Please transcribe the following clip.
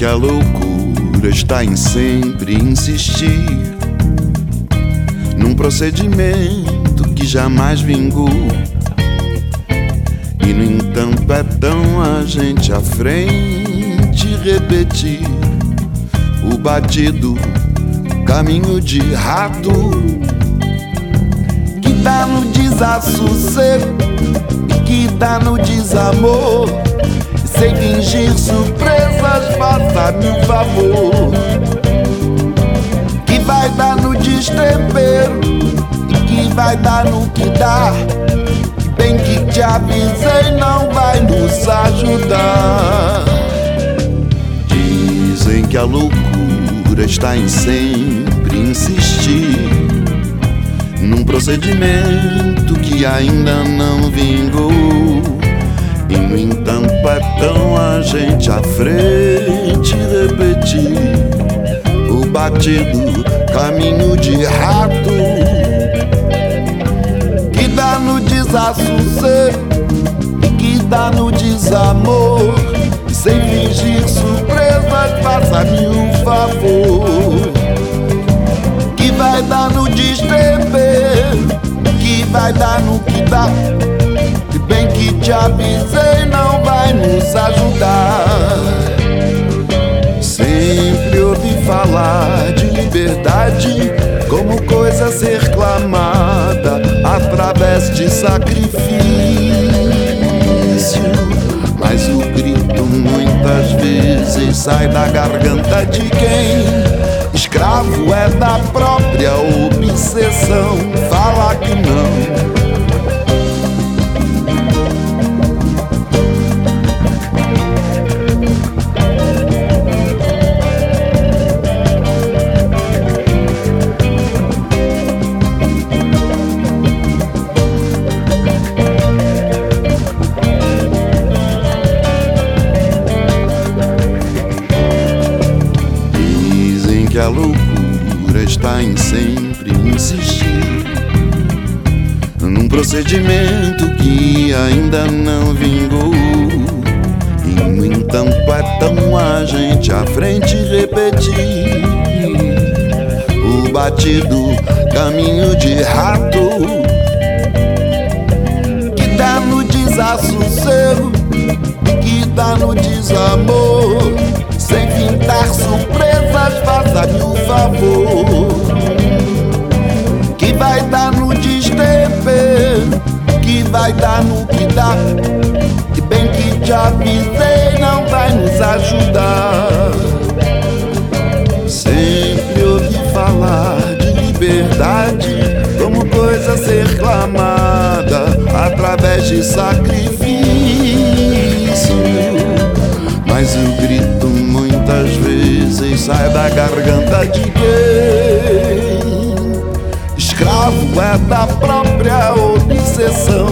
Que a loucura está em sempre insistir num procedimento que jamais vingou. E no entanto é tão a gente à frente repetir o batido caminho de rato que dá no desassossego e que dá no desamor. Sem fingir surpresas, faça-me um favor. Destempero que vai dar no que dá. Bem que te avisei, não vai nos ajudar. Dizem que a loucura está em sempre insistir num procedimento que ainda não vingou. E no entanto é tão a gente à frente repetir batido caminho de rato que dá no desassossego que dá no desamor. E sem fingir surpresas, faça-me um favor que vai dar no destempero, que vai dar no que dá. E bem que te avisei, não vai nos ajudar. Falar de liberdade como coisa a ser clamada através de sacrifício. Mas o grito muitas vezes sai da garganta de quem escravo é da própria obsessão. Fala a loucura está em sempre insistir num procedimento que ainda não vingou. E no entanto é tão a gente à frente repetir o batido caminho de rato que dá no desassossego, que dá no desamor. Favor. Que vai dar no destempero, que vai dar no que dá. E bem que te avisei, não vai nos ajudar. Sempre ouvi falar de liberdade como coisa a ser clamada através de sacrifício. Mas o grito muitas vezes sai da garganta de quem escravo é da própria obsessão.